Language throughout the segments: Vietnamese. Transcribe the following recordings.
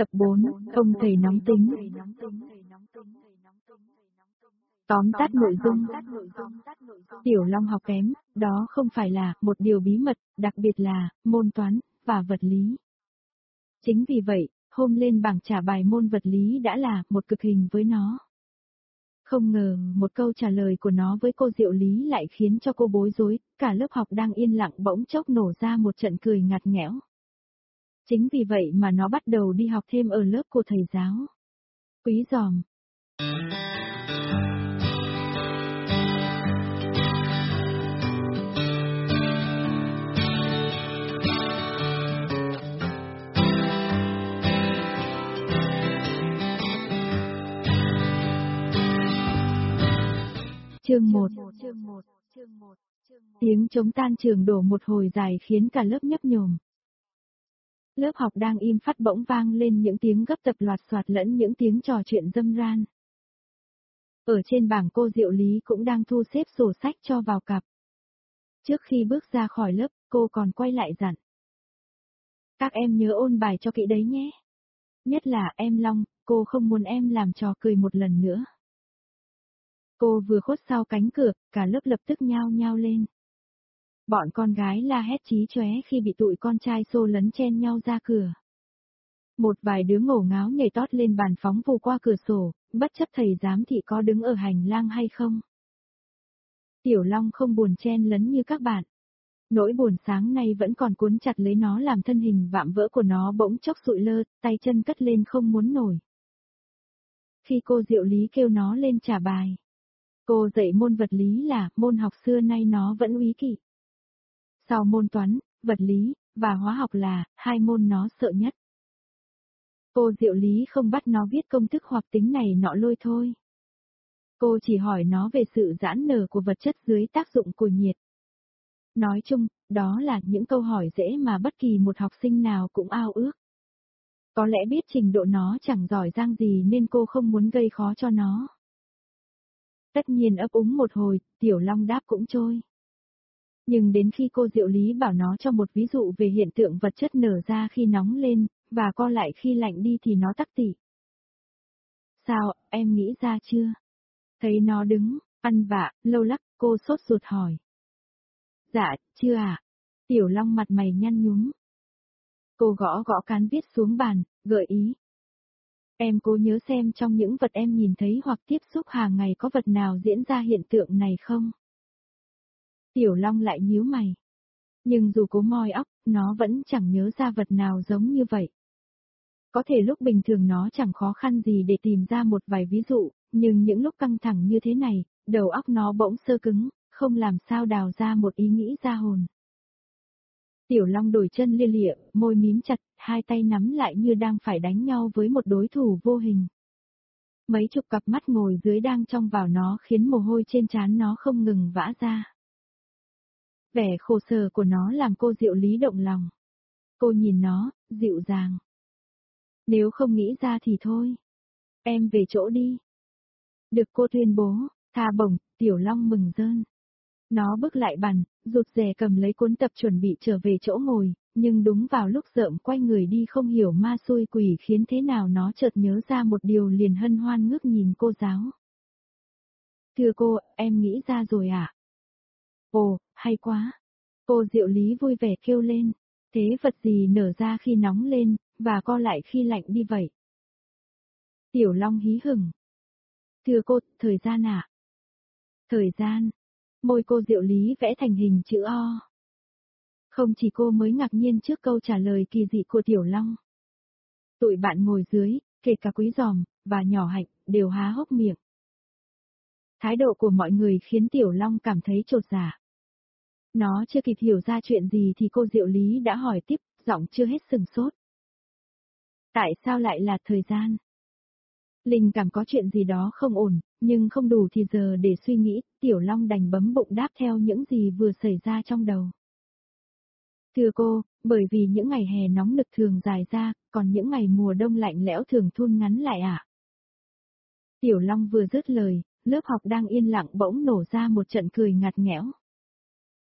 Tập 4, ông thầy nóng tính. Tóm tắt nội dung. Tiểu Long học kém, đó không phải là một điều bí mật, đặc biệt là môn toán và vật lý. Chính vì vậy, hôm lên bảng trả bài môn vật lý đã là một cực hình với nó. Không ngờ, một câu trả lời của nó với cô Diệu Lý lại khiến cho cô bối rối, cả lớp học đang yên lặng bỗng chốc nổ ra một trận cười ngặt nghẽo. Chính vì vậy mà nó bắt đầu đi học thêm ở lớp của thầy giáo. Quý giòm. Chương 1 Tiếng chống tan trường đổ một hồi dài khiến cả lớp nhấp nhồm. Lớp học đang im phát bỗng vang lên những tiếng gấp tập loạt soạt lẫn những tiếng trò chuyện dâm ran. Ở trên bảng cô Diệu Lý cũng đang thu xếp sổ sách cho vào cặp. Trước khi bước ra khỏi lớp, cô còn quay lại dặn. Các em nhớ ôn bài cho kỹ đấy nhé. Nhất là em Long, cô không muốn em làm trò cười một lần nữa. Cô vừa khuất sau cánh cửa, cả lớp lập tức nhao nhao lên. Bọn con gái la hét chí chóe khi bị tụi con trai xô lấn chen nhau ra cửa. Một vài đứa ngổ ngáo nhảy tót lên bàn phóng vù qua cửa sổ, bất chấp thầy giám thị có đứng ở hành lang hay không. Tiểu Long không buồn chen lấn như các bạn. Nỗi buồn sáng nay vẫn còn cuốn chặt lấy nó làm thân hình vạm vỡ của nó bỗng chốc sụi lơ, tay chân cất lên không muốn nổi. Khi cô Diệu Lý kêu nó lên trả bài. Cô dạy môn vật lý là môn học xưa nay nó vẫn úy kỵ. Sau môn toán, vật lý, và hóa học là hai môn nó sợ nhất. Cô Diệu Lý không bắt nó viết công thức hoặc tính này nọ lôi thôi. Cô chỉ hỏi nó về sự giãn nở của vật chất dưới tác dụng của nhiệt. Nói chung, đó là những câu hỏi dễ mà bất kỳ một học sinh nào cũng ao ước. Có lẽ biết trình độ nó chẳng giỏi giang gì nên cô không muốn gây khó cho nó. Tất nhiên ấp úng một hồi, Tiểu Long đáp cũng trôi. Nhưng đến khi cô Diệu Lý bảo nó cho một ví dụ về hiện tượng vật chất nở ra khi nóng lên, và co lại khi lạnh đi thì nó tắc tỉ. Sao, em nghĩ ra chưa? Thấy nó đứng, ăn vạ, lâu lắc, cô sốt ruột hỏi. Dạ, chưa à? Tiểu Long mặt mày nhăn nhúm. Cô gõ gõ cán viết xuống bàn, gợi ý. Em cố nhớ xem trong những vật em nhìn thấy hoặc tiếp xúc hàng ngày có vật nào diễn ra hiện tượng này không? Tiểu Long lại nhíu mày. Nhưng dù cố moi óc, nó vẫn chẳng nhớ ra vật nào giống như vậy. Có thể lúc bình thường nó chẳng khó khăn gì để tìm ra một vài ví dụ, nhưng những lúc căng thẳng như thế này, đầu óc nó bỗng sơ cứng, không làm sao đào ra một ý nghĩ ra hồn. Tiểu Long đổi chân lia lịa, môi mím chặt, hai tay nắm lại như đang phải đánh nhau với một đối thủ vô hình. Mấy chục cặp mắt ngồi dưới đang trong vào nó khiến mồ hôi trên trán nó không ngừng vã ra. Vẻ khổ sở của nó làm cô Diệu Lý động lòng. Cô nhìn nó, dịu dàng. Nếu không nghĩ ra thì thôi. Em về chỗ đi. Được cô tuyên bố, tha bổng, Tiểu Long mừng rơn. Nó bước lại bàn, rụt rè cầm lấy cuốn tập chuẩn bị trở về chỗ ngồi, nhưng đúng vào lúc rợm quay người đi không hiểu ma xui quỷ khiến thế nào nó chợt nhớ ra một điều liền hân hoan ngước nhìn cô giáo. Thưa cô, em nghĩ ra rồi ạ. À? Ồ, hay quá. Cô Diệu Lý vui vẻ kêu lên. Thế vật gì nở ra khi nóng lên, và co lại khi lạnh đi vậy? Tiểu Long hí hửng. Thưa cô, thời gian ạ. À? Thời gian. Môi cô Diệu Lý vẽ thành hình chữ O. Không chỉ cô mới ngạc nhiên trước câu trả lời kỳ dị của Tiểu Long. Tụi bạn ngồi dưới, kể cả quý giòm, và nhỏ hạnh, đều há hốc miệng. Thái độ của mọi người khiến Tiểu Long cảm thấy trột dạ. Nó chưa kịp hiểu ra chuyện gì thì cô Diệu Lý đã hỏi tiếp, giọng chưa hết sừng sốt. Tại sao lại là thời gian? Linh cảm có chuyện gì đó không ổn, nhưng không đủ thì giờ để suy nghĩ, Tiểu Long đành bấm bụng đáp theo những gì vừa xảy ra trong đầu. Thưa cô, bởi vì những ngày hè nóng nực thường dài ra, còn những ngày mùa đông lạnh lẽo thường thun ngắn lại ạ. À? Tiểu Long vừa dứt lời, lớp học đang yên lặng bỗng nổ ra một trận cười ngặt nghẽo.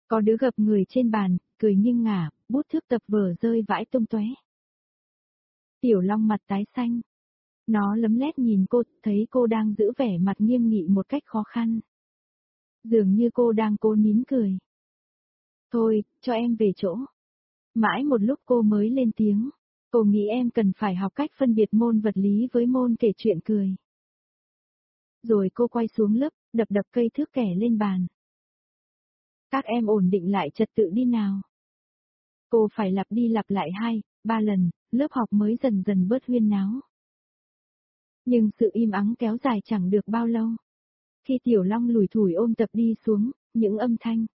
Có đứa gập người trên bàn, cười nghiêng ngả, bút thước tập vở rơi vãi tung tóe. Tiểu Long mặt tái xanh. Nó lấm lét nhìn cô, thấy cô đang giữ vẻ mặt nghiêm nghị một cách khó khăn. Dường như cô đang cố nín cười. Thôi, cho em về chỗ. Mãi một lúc cô mới lên tiếng. Cô nghĩ em cần phải học cách phân biệt môn vật lý với môn kể chuyện cười. Rồi cô quay xuống lớp, đập đập cây thước kẻ lên bàn. Các em ổn định lại trật tự đi nào. Cô phải lặp đi lặp lại hai, ba lần, lớp học mới dần dần bớt huyên náo. Nhưng sự im ắng kéo dài chẳng được bao lâu. Khi Tiểu Long lùi thủi ôm tập đi xuống, những âm thanh.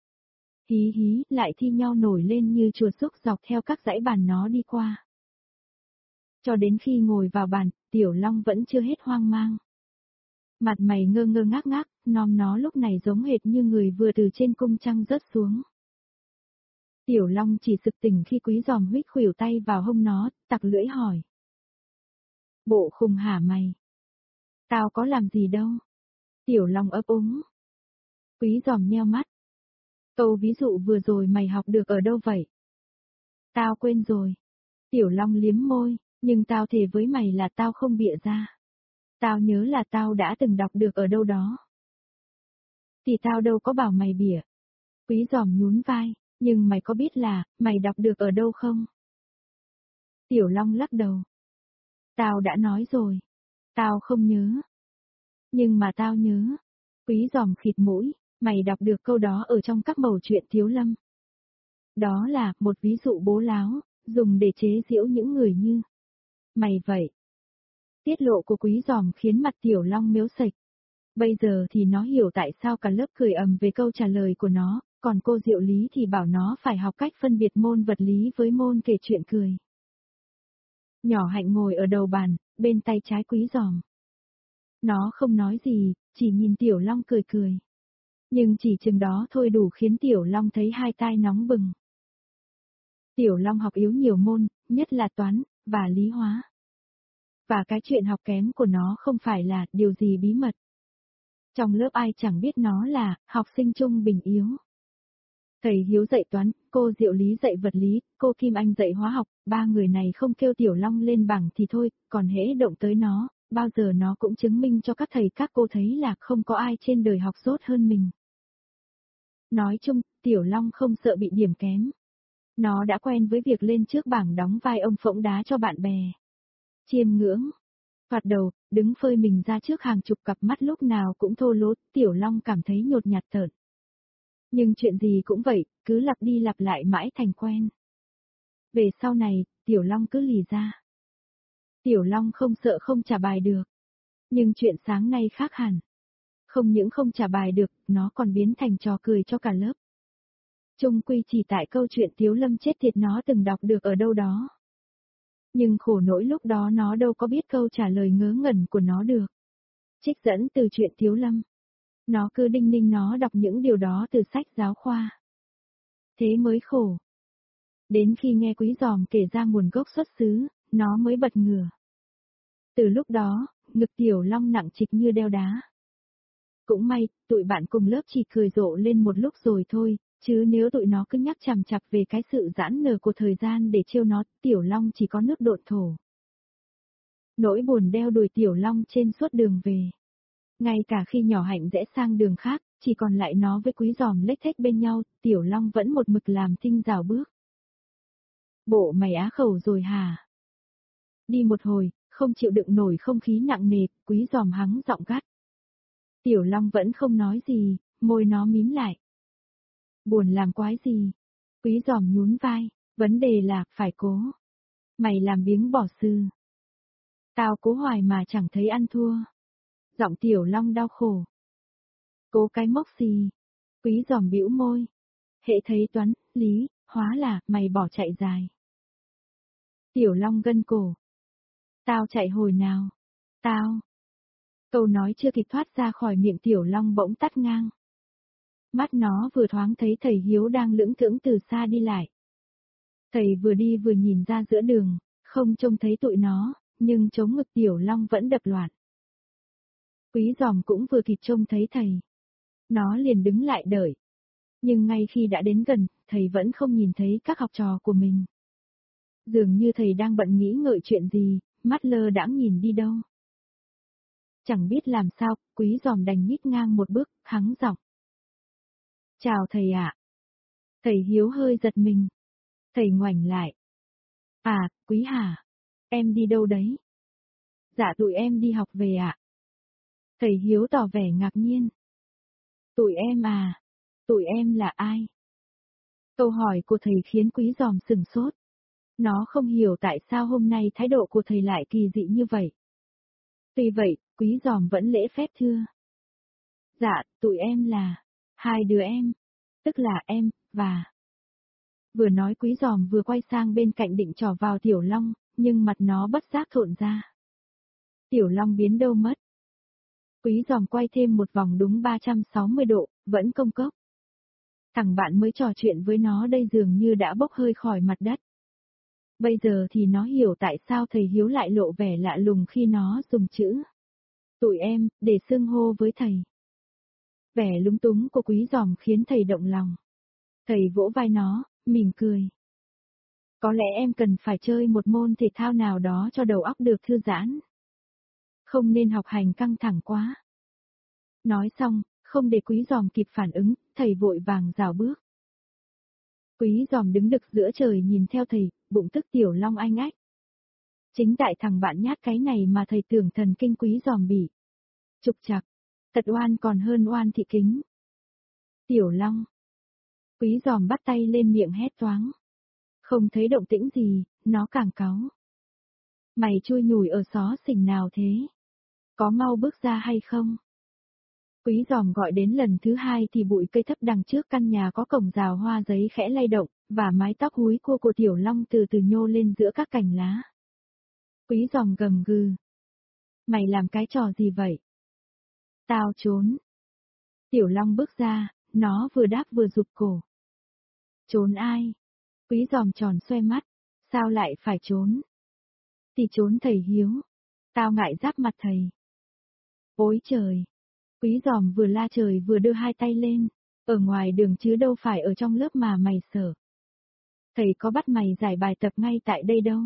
Hí hí lại thi nhau nổi lên như chùa xúc dọc theo các dãy bàn nó đi qua. Cho đến khi ngồi vào bàn, Tiểu Long vẫn chưa hết hoang mang. Mặt mày ngơ ngơ ngác ngác, nom nó lúc này giống hệt như người vừa từ trên cung trăng rớt xuống. Tiểu Long chỉ sực tỉnh khi quý giòm huyết khuỷu tay vào hông nó, tặc lưỡi hỏi. Bộ khùng hả mày? Tao có làm gì đâu? Tiểu Long ấp úng. Quý giòm nheo mắt. Câu ví dụ vừa rồi mày học được ở đâu vậy? Tao quên rồi. Tiểu Long liếm môi, nhưng tao thề với mày là tao không bịa ra. Tao nhớ là tao đã từng đọc được ở đâu đó. Thì tao đâu có bảo mày bỉa. Quý giòm nhún vai, nhưng mày có biết là, mày đọc được ở đâu không? Tiểu Long lắc đầu. Tao đã nói rồi. Tao không nhớ. Nhưng mà tao nhớ. Quý giòm khịt mũi, mày đọc được câu đó ở trong các mẩu chuyện thiếu lâm. Đó là một ví dụ bố láo, dùng để chế giễu những người như. Mày vậy. Tiết lộ của quý giòm khiến mặt tiểu long miếu sạch. Bây giờ thì nó hiểu tại sao cả lớp cười ầm về câu trả lời của nó, còn cô Diệu Lý thì bảo nó phải học cách phân biệt môn vật lý với môn kể chuyện cười. Nhỏ hạnh ngồi ở đầu bàn, bên tay trái quý giòm. Nó không nói gì, chỉ nhìn Tiểu Long cười cười. Nhưng chỉ chừng đó thôi đủ khiến Tiểu Long thấy hai tai nóng bừng. Tiểu Long học yếu nhiều môn, nhất là toán, và lý hóa. Và cái chuyện học kém của nó không phải là điều gì bí mật. Trong lớp ai chẳng biết nó là học sinh trung bình yếu. Thầy Hiếu dạy toán, cô Diệu Lý dạy vật lý, cô Kim Anh dạy hóa học, ba người này không kêu Tiểu Long lên bảng thì thôi, còn hễ động tới nó, bao giờ nó cũng chứng minh cho các thầy các cô thấy là không có ai trên đời học tốt hơn mình. Nói chung, Tiểu Long không sợ bị điểm kém. Nó đã quen với việc lên trước bảng đóng vai ông phỗng đá cho bạn bè. Chiêm ngưỡng. Phạt đầu, đứng phơi mình ra trước hàng chục cặp mắt lúc nào cũng thô lỗ, Tiểu Long cảm thấy nhột nhạt thợn. Nhưng chuyện gì cũng vậy, cứ lặp đi lặp lại mãi thành quen. Về sau này, Tiểu Long cứ lì ra. Tiểu Long không sợ không trả bài được. Nhưng chuyện sáng nay khác hẳn. Không những không trả bài được, nó còn biến thành trò cười cho cả lớp. Trung quy chỉ tại câu chuyện Tiếu Lâm chết thiệt nó từng đọc được ở đâu đó. Nhưng khổ nỗi lúc đó nó đâu có biết câu trả lời ngớ ngẩn của nó được. Trích dẫn từ chuyện thiếu Lâm. Nó cứ đinh ninh nó đọc những điều đó từ sách giáo khoa. Thế mới khổ. Đến khi nghe quý giòm kể ra nguồn gốc xuất xứ, nó mới bật ngửa. Từ lúc đó, ngực tiểu long nặng trịch như đeo đá. Cũng may, tụi bạn cùng lớp chỉ cười rộ lên một lúc rồi thôi, chứ nếu tụi nó cứ nhắc chằm chặp về cái sự giãn nở của thời gian để trêu nó, tiểu long chỉ có nước độn thổ. Nỗi buồn đeo đuổi tiểu long trên suốt đường về. Ngay cả khi nhỏ hạnh rẽ sang đường khác, chỉ còn lại nó với quý giòm lếch thách bên nhau, tiểu long vẫn một mực làm tinh rào bước. Bộ mày á khẩu rồi hả? Đi một hồi, không chịu đựng nổi không khí nặng nề, quý giòm hắng giọng gắt. Tiểu long vẫn không nói gì, môi nó mím lại. Buồn làm quái gì? Quý giòm nhún vai, vấn đề là, phải cố. Mày làm biếng bỏ sư. Tao cố hoài mà chẳng thấy ăn thua. Giọng tiểu long đau khổ. Cố cái mốc gì? Quý giòm bĩu môi. Hệ thấy toán, lý, hóa là, mày bỏ chạy dài. Tiểu long gân cổ. Tao chạy hồi nào? Tao. Câu nói chưa kịp thoát ra khỏi miệng tiểu long bỗng tắt ngang. Mắt nó vừa thoáng thấy thầy Hiếu đang lưỡng thưởng từ xa đi lại. Thầy vừa đi vừa nhìn ra giữa đường, không trông thấy tụi nó, nhưng chống ngực tiểu long vẫn đập loạn. Quý giòm cũng vừa kịp trông thấy thầy. Nó liền đứng lại đợi. Nhưng ngay khi đã đến gần, thầy vẫn không nhìn thấy các học trò của mình. Dường như thầy đang bận nghĩ ngợi chuyện gì, mắt lơ đãng nhìn đi đâu. Chẳng biết làm sao, quý giòm đành nhích ngang một bước, khắng giọng. Chào thầy ạ. Thầy Hiếu hơi giật mình. Thầy ngoảnh lại. À, quý hà. Em đi đâu đấy? Dạ tụi em đi học về ạ. Thầy Hiếu tỏ vẻ ngạc nhiên. Tụi em à? Tụi em là ai? Câu hỏi của thầy khiến quý giòm sừng sốt. Nó không hiểu tại sao hôm nay thái độ của thầy lại kỳ dị như vậy. Tuy vậy, quý giòm vẫn lễ phép thưa. Dạ, tụi em là, hai đứa em, tức là em, và... Vừa nói quý giòm vừa quay sang bên cạnh định trò vào tiểu long, nhưng mặt nó bất giác thộn ra. Tiểu long biến đâu mất. Quý giòm quay thêm một vòng đúng 360 độ, vẫn công cốc. Thằng bạn mới trò chuyện với nó đây dường như đã bốc hơi khỏi mặt đất. Bây giờ thì nó hiểu tại sao thầy Hiếu lại lộ vẻ lạ lùng khi nó dùng chữ. Tụi em, để xưng hô với thầy. Vẻ lúng túng của quý giòm khiến thầy động lòng. Thầy vỗ vai nó, mỉm cười. Có lẽ em cần phải chơi một môn thể thao nào đó cho đầu óc được thư giãn. Không nên học hành căng thẳng quá. Nói xong, không để quý giòm kịp phản ứng, thầy vội vàng rào bước. Quý giòm đứng đực giữa trời nhìn theo thầy, bụng tức tiểu long anh ách. Chính tại thằng bạn nhát cái này mà thầy tưởng thần kinh quý giòm bị. Trục chặt, thật oan còn hơn oan thị kính. Tiểu long. Quý giòm bắt tay lên miệng hét toáng. Không thấy động tĩnh gì, nó càng cáu. Mày chui nhủi ở xó xỉnh nào thế? Có mau bước ra hay không? Quý giòm gọi đến lần thứ hai thì bụi cây thấp đằng trước căn nhà có cổng rào hoa giấy khẽ lay động, và mái tóc húi cua của tiểu long từ từ nhô lên giữa các cành lá. Quý giòm gầm gừ. Mày làm cái trò gì vậy? Tao trốn. Tiểu long bước ra, nó vừa đáp vừa rụt cổ. Trốn ai? Quý giòm tròn xoay mắt. Sao lại phải trốn? Thì trốn thầy hiếu. Tao ngại giáp mặt thầy. Ôi trời! Quý giòm vừa la trời vừa đưa hai tay lên. Ở ngoài đường chứ đâu phải ở trong lớp mà mày sợ. Thầy có bắt mày giải bài tập ngay tại đây đâu.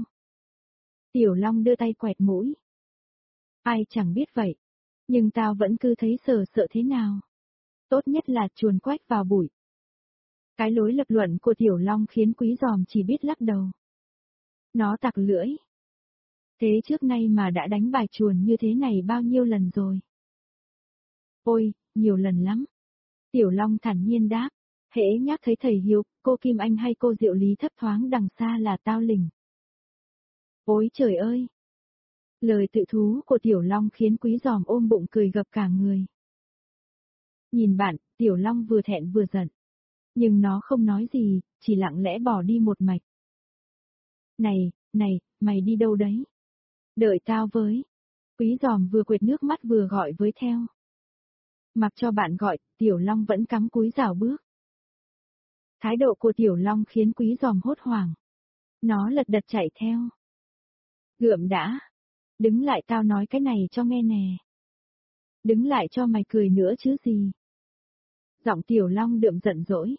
Tiểu Long đưa tay quẹt mũi. Ai chẳng biết vậy. Nhưng tao vẫn cứ thấy sợ sợ thế nào. Tốt nhất là chuồn quách vào bụi. Cái lối lập luận của Tiểu Long khiến quý giòm chỉ biết lắc đầu. Nó tặc lưỡi. Thế trước nay mà đã đánh bài chuồn như thế này bao nhiêu lần rồi? Ôi, nhiều lần lắm. Tiểu Long thản nhiên đáp. Hễ nhắc thấy thầy Hiếu, cô Kim Anh hay cô Diệu Lý thấp thoáng đằng xa là tao lình. Ôi trời ơi! Lời tự thú của Tiểu Long khiến quý giòm ôm bụng cười gập cả người. Nhìn bạn, Tiểu Long vừa thẹn vừa giận. Nhưng nó không nói gì, chỉ lặng lẽ bỏ đi một mạch. Này, này, mày đi đâu đấy? Đợi tao với. Quý giòm vừa quệt nước mắt vừa gọi với theo. Mặc cho bạn gọi, Tiểu Long vẫn cắm cúi rào bước. Thái độ của Tiểu Long khiến quý giòm hốt hoảng. Nó lật đật chạy theo. Gượm đã. Đứng lại tao nói cái này cho nghe nè. Đứng lại cho mày cười nữa chứ gì. Giọng Tiểu Long đượm giận dỗi.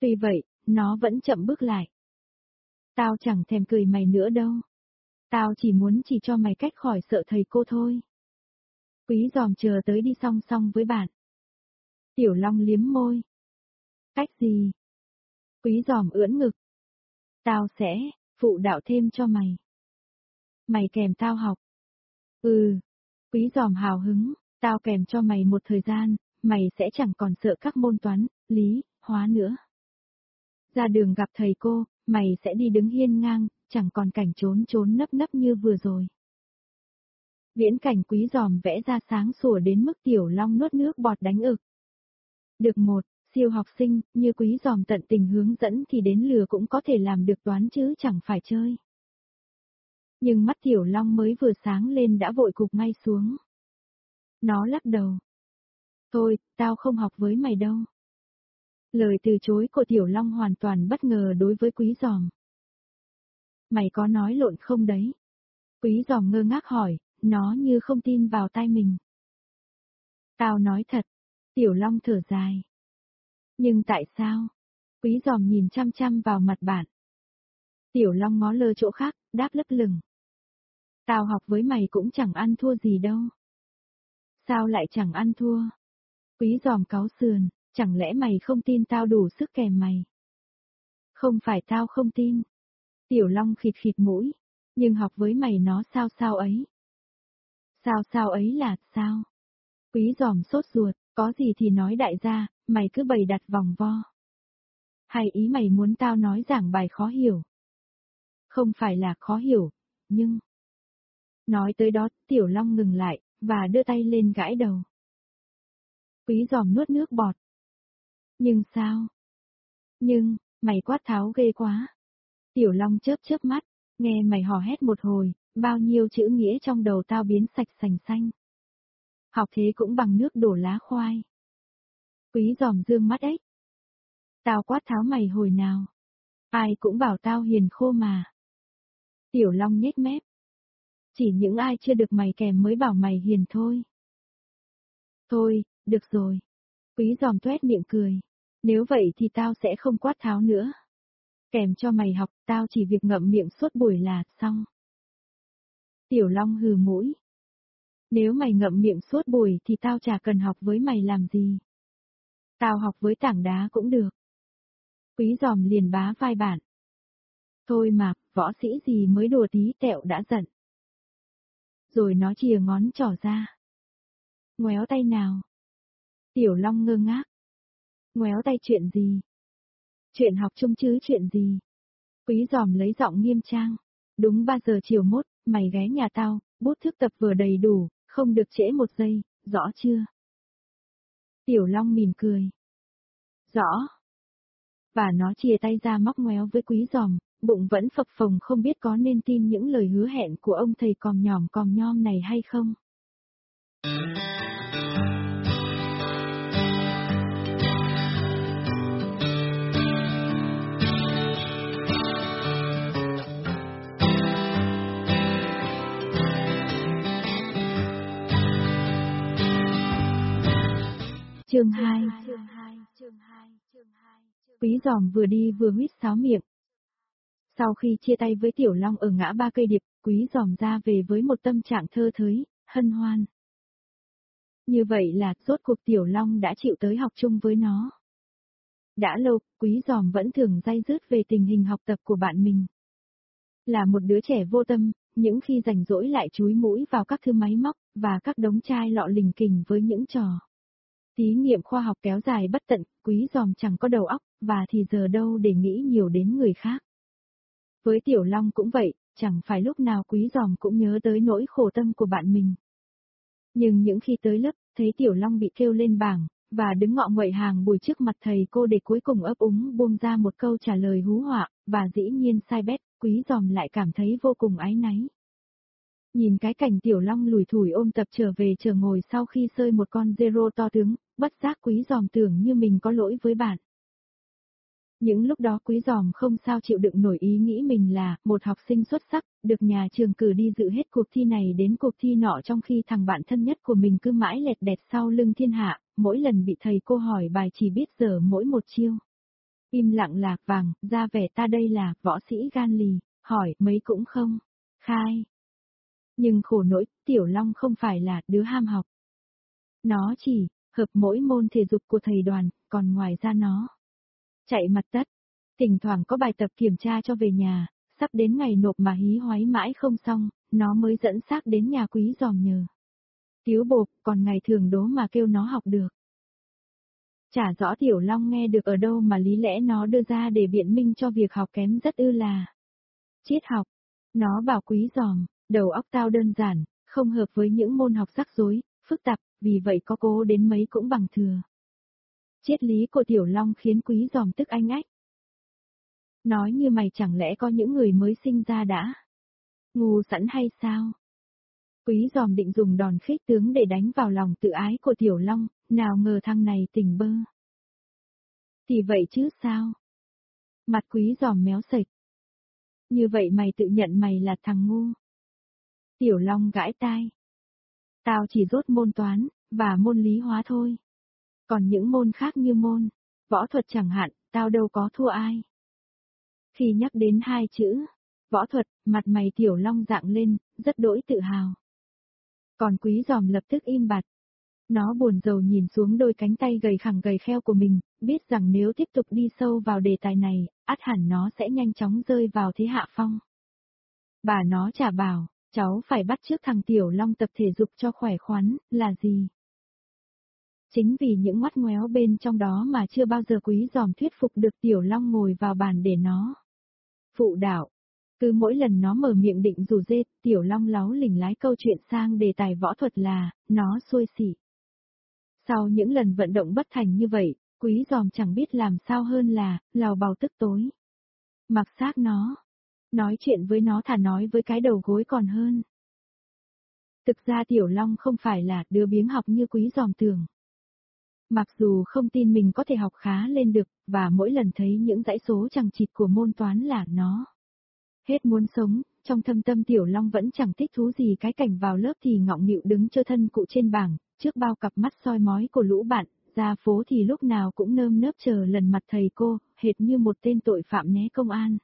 Tuy vậy, nó vẫn chậm bước lại. Tao chẳng thèm cười mày nữa đâu. Tao chỉ muốn chỉ cho mày cách khỏi sợ thầy cô thôi. Quý giòm chờ tới đi song song với bạn. Tiểu Long liếm môi. Cách gì? Quý giòm ưỡn ngực. Tao sẽ, phụ đạo thêm cho mày. Mày kèm tao học. Ừ. Quý giòm hào hứng, tao kèm cho mày một thời gian, mày sẽ chẳng còn sợ các môn toán, lý, hóa nữa. Ra đường gặp thầy cô, mày sẽ đi đứng hiên ngang, chẳng còn cảnh trốn trốn nấp nấp như vừa rồi. Viễn cảnh quý giòm vẽ ra sáng sủa đến mức tiểu long nuốt nước bọt đánh ực. Được một, siêu học sinh, như quý giòm tận tình hướng dẫn thì đến lừa cũng có thể làm được toán chứ chẳng phải chơi. Nhưng mắt tiểu long mới vừa sáng lên đã vội cục ngay xuống. Nó lắc đầu. Thôi, tao không học với mày đâu. Lời từ chối của tiểu long hoàn toàn bất ngờ đối với quý giòm. Mày có nói lộn không đấy? Quý giòm ngơ ngác hỏi, nó như không tin vào tai mình. Tao nói thật. Tiểu Long thở dài. Nhưng tại sao? Quý giòm nhìn chăm chăm vào mặt bạn. Tiểu Long ngó lơ chỗ khác, đáp lấp lửng. Tao học với mày cũng chẳng ăn thua gì đâu. Sao lại chẳng ăn thua? Quý giòm cáo sườn, chẳng lẽ mày không tin tao đủ sức kèm mày? Không phải tao không tin. Tiểu Long khịt khịt mũi, nhưng học với mày nó sao sao ấy. Sao sao ấy là sao? Quý giòm sốt ruột, có gì thì nói đại gia, mày cứ bày đặt vòng vo. Hay ý mày muốn tao nói giảng bài khó hiểu? Không phải là khó hiểu, nhưng... Nói tới đó, Tiểu Long ngừng lại, và đưa tay lên gãi đầu. Quý giòm nuốt nước bọt. Nhưng sao? Nhưng, mày quát tháo ghê quá. Tiểu Long chớp chớp mắt, nghe mày hò hét một hồi, bao nhiêu chữ nghĩa trong đầu tao biến sạch sành xanh. Học thế cũng bằng nước đổ lá khoai. Quý giòm dương mắt ấy. Tao quát tháo mày hồi nào. Ai cũng bảo tao hiền khô mà. Tiểu Long nhếch mép. Chỉ những ai chưa được mày kèm mới bảo mày hiền thôi. Thôi, được rồi. Quý giòm tuét miệng cười. Nếu vậy thì tao sẽ không quát tháo nữa. Kèm cho mày học, tao chỉ việc ngậm miệng suốt buổi là xong. Tiểu Long hừ mũi. Nếu mày ngậm miệng suốt buổi thì tao chả cần học với mày làm gì. Tao học với tảng đá cũng được. Quý giòm liền bá vai bạn. Thôi mà, võ sĩ gì mới đùa tí tẹo đã giận. Rồi nó chìa ngón trỏ ra. Ngoéo tay nào. Tiểu Long ngơ ngác. Ngoéo tay chuyện gì? Chuyện học chung chứ chuyện gì? Quý giòm lấy giọng nghiêm trang. Đúng 3 giờ chiều mốt, mày ghé nhà tao, bút thức tập vừa đầy đủ, không được trễ một giây, rõ chưa? Tiểu Long mỉm cười. Rõ. Và nó chia tay ra móc ngoéo với quý giòm, bụng vẫn phập phồng không biết có nên tin những lời hứa hẹn của ông thầy còm nhòm còm nhom này hay không. Chương 2 Quý giòm vừa đi vừa huýt sáo miệng. Sau khi chia tay với Tiểu Long ở ngã ba cây điệp, quý giòm ra về với một tâm trạng thơ thới, hân hoan. Như vậy là rốt cuộc Tiểu Long đã chịu tới học chung với nó. Đã lâu, quý giòm vẫn thường day dứt về tình hình học tập của bạn mình. Là một đứa trẻ vô tâm, những khi rảnh rỗi lại chúi mũi vào các thư máy móc, và các đống chai lọ lình kình với những trò. Thí nghiệm khoa học kéo dài bất tận, quý giòm chẳng có đầu óc, và thì giờ đâu để nghĩ nhiều đến người khác. Với Tiểu Long cũng vậy, chẳng phải lúc nào quý giòm cũng nhớ tới nỗi khổ tâm của bạn mình. Nhưng những khi tới lớp, thấy Tiểu Long bị kêu lên bảng, và đứng ngọ nguậy hàng bùi trước mặt thầy cô để cuối cùng ấp úng buông ra một câu trả lời hú họa, và dĩ nhiên sai bét, quý giòm lại cảm thấy vô cùng ái náy. Nhìn cái cảnh tiểu long lùi thủi ôm tập trở về chờ ngồi sau khi sơi một con zero to tướng, bất giác quý giòm tưởng như mình có lỗi với bạn. Những lúc đó quý giòm không sao chịu đựng nổi ý nghĩ mình là một học sinh xuất sắc, được nhà trường cử đi dự hết cuộc thi này đến cuộc thi nọ trong khi thằng bạn thân nhất của mình cứ mãi lẹt đẹt sau lưng thiên hạ, mỗi lần bị thầy cô hỏi bài chỉ biết giờ mỗi một chiêu. Im lặng lạc vàng, ra vẻ ta đây là võ sĩ gan lì, hỏi mấy cũng không. Khai, nhưng khổ nỗi, Tiểu Long không phải là đứa ham học. Nó chỉ, hợp mỗi môn thể dục của thầy đoàn, còn ngoài ra nó. Chạy mặt đất, thỉnh thoảng có bài tập kiểm tra cho về nhà, sắp đến ngày nộp mà hí hoái mãi không xong, nó mới dẫn xác đến nhà quý giòm nhờ. Tiếu bộp, còn ngày thường đố mà kêu nó học được. Chả rõ Tiểu Long nghe được ở đâu mà lý lẽ nó đưa ra để biện minh cho việc học kém rất ư là. Triết học, nó bảo quý giòm, Đầu óc tao đơn giản, không hợp với những môn học rắc rối, phức tạp, vì vậy có cố đến mấy cũng bằng thừa. Triết lý của Tiểu Long khiến quý giòm tức anh ách. Nói như mày chẳng lẽ có những người mới sinh ra đã? Ngu sẵn hay sao? Quý giòm định dùng đòn khích tướng để đánh vào lòng tự ái của Tiểu Long, nào ngờ thằng này tỉnh bơ. Thì vậy chứ sao? Mặt quý giòm méo sạch. Như vậy mày tự nhận mày là thằng ngu. Tiểu Long gãi tai. Tao chỉ rốt môn toán, và môn lý hóa thôi. Còn những môn khác như môn, võ thuật chẳng hạn, tao đâu có thua ai. Khi nhắc đến hai chữ, võ thuật, mặt mày tiểu long dạng lên, rất đỗi tự hào. Còn quý giòm lập tức im bặt. Nó buồn rầu nhìn xuống đôi cánh tay gầy khẳng gầy kheo của mình, biết rằng nếu tiếp tục đi sâu vào đề tài này, át hẳn nó sẽ nhanh chóng rơi vào thế hạ phong. Bà nó trả bảo, cháu phải bắt trước thằng Tiểu Long tập thể dục cho khỏe khoắn, là gì? Chính vì những mắt ngoéo bên trong đó mà chưa bao giờ quý giòm thuyết phục được Tiểu Long ngồi vào bàn để nó. Phụ đạo. Cứ mỗi lần nó mở miệng định rủ dê, Tiểu Long láo lỉnh lái câu chuyện sang đề tài võ thuật là, nó xuôi xỉ. Sau những lần vận động bất thành như vậy, quý giòm chẳng biết làm sao hơn là, lào bào tức tối. Mặc xác nó. Nói chuyện với nó thà nói với cái đầu gối còn hơn. Thực ra Tiểu Long không phải là đứa biếng học như quý giòm tưởng. Mặc dù không tin mình có thể học khá lên được, và mỗi lần thấy những dãy số chẳng chịt của môn toán là nó. Hết muốn sống, trong thâm tâm Tiểu Long vẫn chẳng thích thú gì cái cảnh vào lớp thì ngọng nghịu đứng chơ thân cụ trên bảng, trước bao cặp mắt soi mói của lũ bạn, ra phố thì lúc nào cũng nơm nớp chờ lần mặt thầy cô, hệt như một tên tội phạm né công an.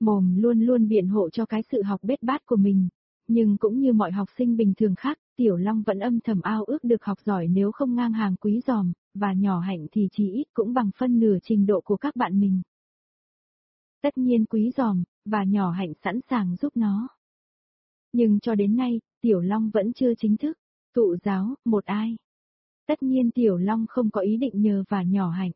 Mồm luôn luôn biện hộ cho cái sự học bết bát của mình, nhưng cũng như mọi học sinh bình thường khác, Tiểu Long vẫn âm thầm ao ước được học giỏi nếu không ngang hàng quý giòm, và nhỏ hạnh thì chỉ ít cũng bằng phân nửa trình độ của các bạn mình. Tất nhiên quý giòm, và nhỏ hạnh sẵn sàng giúp nó. Nhưng cho đến nay, Tiểu Long vẫn chưa chính thức, tụ giáo, một ai. Tất nhiên Tiểu Long không có ý định nhờ và nhỏ hạnh.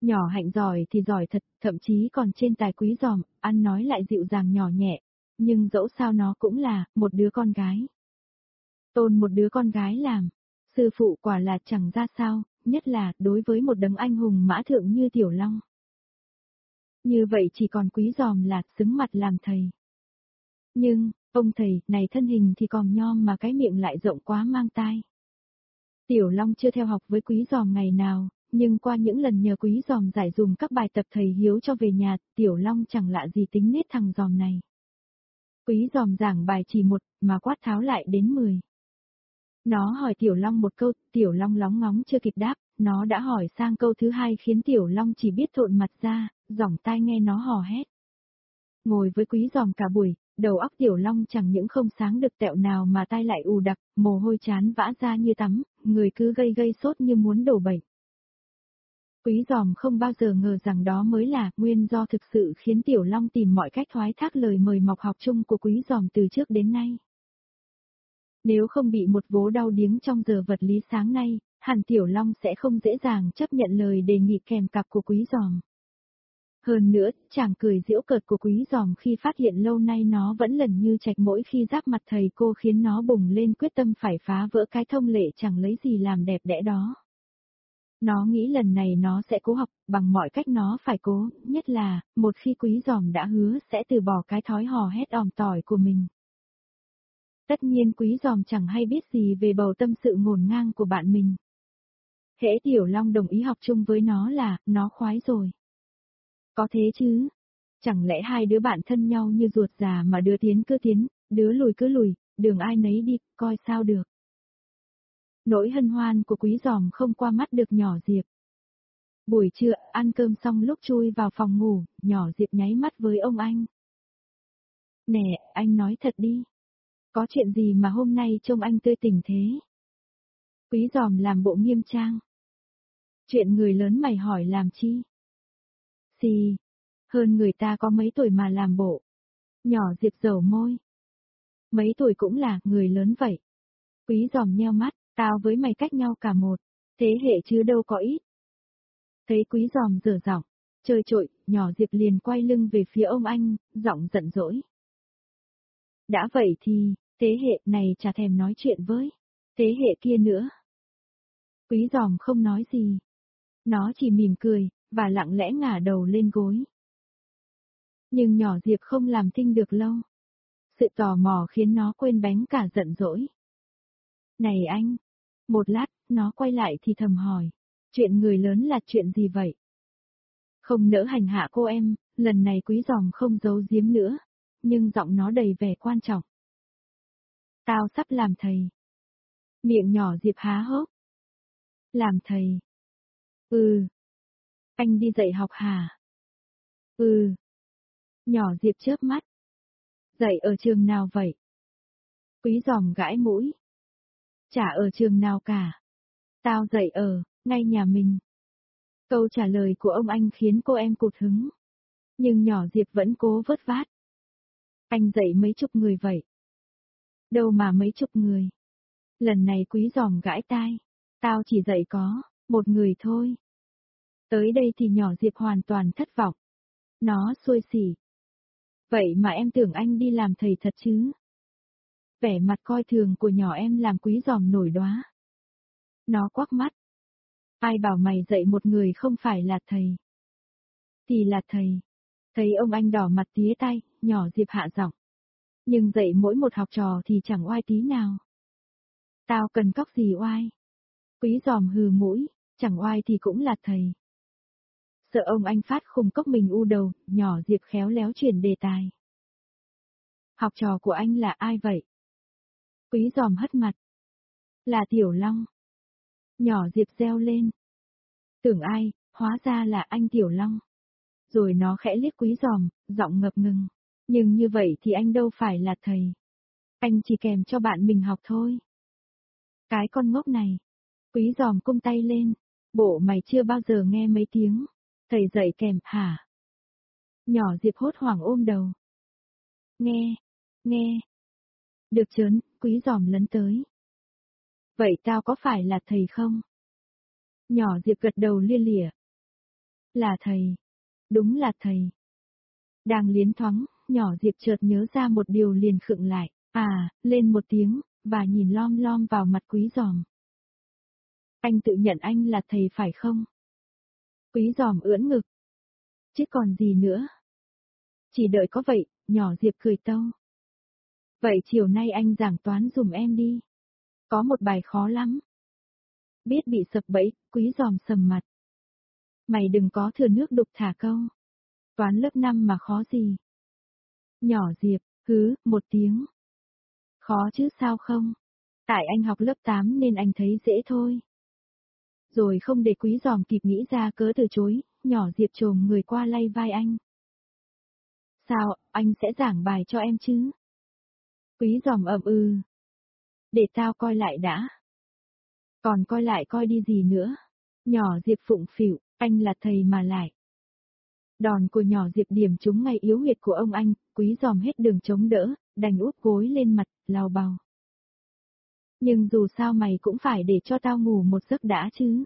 Nhỏ hạnh giỏi thì giỏi thật, thậm chí còn trên tài quý giòm, ăn nói lại dịu dàng nhỏ nhẹ, nhưng dẫu sao nó cũng là, một đứa con gái. Tôn một đứa con gái làm, sư phụ quả là chẳng ra sao, nhất là đối với một đấng anh hùng mã thượng như Tiểu Long. Như vậy chỉ còn quý giòm là xứng mặt làm thầy. Nhưng, ông thầy, này thân hình thì còn nhom mà cái miệng lại rộng quá mang tai. Tiểu Long chưa theo học với quý giòm ngày nào, nhưng qua những lần nhờ quý giòm giải dùng các bài tập thầy hiếu cho về nhà, Tiểu Long chẳng lạ gì tính nết thằng giòm này. Quý giòm giảng bài chỉ một, mà quát tháo lại đến mười. Nó hỏi Tiểu Long một câu, Tiểu Long lóng ngóng chưa kịp đáp, nó đã hỏi sang câu thứ hai khiến Tiểu Long chỉ biết thộn mặt ra, giỏng tai nghe nó hò hét. Ngồi với quý giòm cả buổi, đầu óc Tiểu Long chẳng những không sáng được tẹo nào mà tai lại ù đặc, mồ hôi chán vã ra như tắm, người cứ gây gây sốt như muốn đổ bệnh. Quý giòm không bao giờ ngờ rằng đó mới là nguyên do thực sự khiến Tiểu Long tìm mọi cách thoái thác lời mời mọc học chung của quý giòm từ trước đến nay. Nếu không bị một vố đau điếng trong giờ vật lý sáng nay, Hàn Tiểu Long sẽ không dễ dàng chấp nhận lời đề nghị kèm cặp của quý giòm. Hơn nữa, chàng cười giễu cợt của quý giòm khi phát hiện lâu nay nó vẫn lần như trạch mỗi khi giáp mặt thầy cô khiến nó bùng lên quyết tâm phải phá vỡ cái thông lệ chẳng lấy gì làm đẹp đẽ đó. Nó nghĩ lần này nó sẽ cố học, bằng mọi cách nó phải cố, nhất là, một khi quý giòm đã hứa sẽ từ bỏ cái thói hò hét òm tỏi của mình. Tất nhiên quý giòm chẳng hay biết gì về bầu tâm sự ngổn ngang của bạn mình. Hễ Tiểu Long đồng ý học chung với nó là, nó khoái rồi. Có thế chứ? Chẳng lẽ hai đứa bạn thân nhau như ruột già mà đứa tiến cứ tiến, đứa lùi cứ lùi, đường ai nấy đi, coi sao được. Nỗi hân hoan của quý giòm không qua mắt được nhỏ Diệp. Buổi trưa, ăn cơm xong lúc chui vào phòng ngủ, nhỏ Diệp nháy mắt với ông anh. Nè, anh nói thật đi. Có chuyện gì mà hôm nay trông anh tươi tỉnh thế? Quý giòm làm bộ nghiêm trang. Chuyện người lớn mày hỏi làm chi? Xì, hơn người ta có mấy tuổi mà làm bộ. Nhỏ Diệp dầu môi. Mấy tuổi cũng là người lớn vậy. Quý giòm nheo mắt, tao với mày cách nhau cả một, thế hệ chứ đâu có ít. Thấy quý giòm dở giọng, chơi trội, nhỏ Diệp liền quay lưng về phía ông anh, giọng giận dỗi. Đã vậy thì, thế hệ này chả thèm nói chuyện với, thế hệ kia nữa. Quý giòm không nói gì. Nó chỉ mỉm cười, và lặng lẽ ngả đầu lên gối. Nhưng nhỏ Diệp không làm thinh được lâu. Sự tò mò khiến nó quên bánh cả giận dỗi. Này anh! Một lát, nó quay lại thì thầm hỏi. Chuyện người lớn là chuyện gì vậy? Không nỡ hành hạ cô em, lần này quý giòm không giấu giếm nữa, nhưng giọng nó đầy vẻ quan trọng. Tao sắp làm thầy. Miệng nhỏ Diệp há hốc. Làm thầy. Ừ. Anh đi dạy học hả? Ừ. Nhỏ Diệp chớp mắt. Dạy ở trường nào vậy? Quý giòm gãi mũi. Chả ở trường nào cả. Tao dạy ở, ngay nhà mình. Câu trả lời của ông anh khiến cô em cụt hứng. Nhưng nhỏ Diệp vẫn cố vớt vát. Anh dạy mấy chục người vậy. Đâu mà mấy chục người. Lần này quý giòm gãi tai. Tao chỉ dạy có, một người thôi. Tới đây thì nhỏ Diệp hoàn toàn thất vọng. Nó xuôi xỉ. Vậy mà em tưởng anh đi làm thầy thật chứ? Vẻ mặt coi thường của nhỏ em làm quý giòm nổi đóa. Nó quắc mắt. Ai bảo mày dạy một người không phải là thầy? Thì là thầy. Thấy ông anh đỏ mặt tía tay, nhỏ Diệp hạ giọng. Nhưng dạy mỗi một học trò thì chẳng oai tí nào. Tao cần cóc gì oai? Quý giòm hừ mũi, chẳng oai thì cũng là thầy. Sợ ông anh phát khùng cốc mình u đầu, nhỏ Diệp khéo léo chuyển đề tài. Học trò của anh là ai vậy? Quý giòm hất mặt. Là Tiểu Long. Nhỏ Diệp reo lên. Tưởng ai, hóa ra là anh Tiểu Long. Rồi nó khẽ liếc quý giòm, giọng ngập ngừng. Nhưng như vậy thì anh đâu phải là thầy. Anh chỉ kèm cho bạn mình học thôi. Cái con ngốc này. Quý giòm cung tay lên. Bộ mày chưa bao giờ nghe mấy tiếng. Thầy dạy kèm hả? Nhỏ Diệp hốt hoảng ôm đầu. Nghe, nghe. Được chớn, quý giòm lấn tới. Vậy tao có phải là thầy không? Nhỏ Diệp gật đầu lia lịa. Là thầy. Đúng là thầy. Đang liến thoáng, nhỏ Diệp chợt nhớ ra một điều liền khựng lại. À, lên một tiếng, và nhìn lom lom vào mặt quý giòm. Anh tự nhận anh là thầy phải không? Quý giòm ưỡn ngực. Chứ còn gì nữa? Chỉ đợi có vậy, nhỏ Diệp cười tâu. Vậy chiều nay anh giảng toán dùm em đi. Có một bài khó lắm. Biết bị sập bẫy, quý giòm sầm mặt. Mày đừng có thừa nước đục thả câu. Toán lớp 5 mà khó gì. Nhỏ Diệp, hứ một tiếng. Khó chứ sao không? Tại anh học lớp 8 nên anh thấy dễ thôi. Rồi không để quý giòm kịp nghĩ ra cớ từ chối, nhỏ Diệp trồm người qua lay vai anh. Sao, anh sẽ giảng bài cho em chứ? Quý giòm ậm ư. Để tao coi lại đã. Còn coi lại coi đi gì nữa. Nhỏ Diệp phụng phịu, anh là thầy mà lại. Đòn của nhỏ Diệp điểm trúng ngay yếu huyệt của ông anh, quý giòm hết đường chống đỡ, đành úp gối lên mặt, lao bào. Nhưng dù sao mày cũng phải để cho tao ngủ một giấc đã chứ.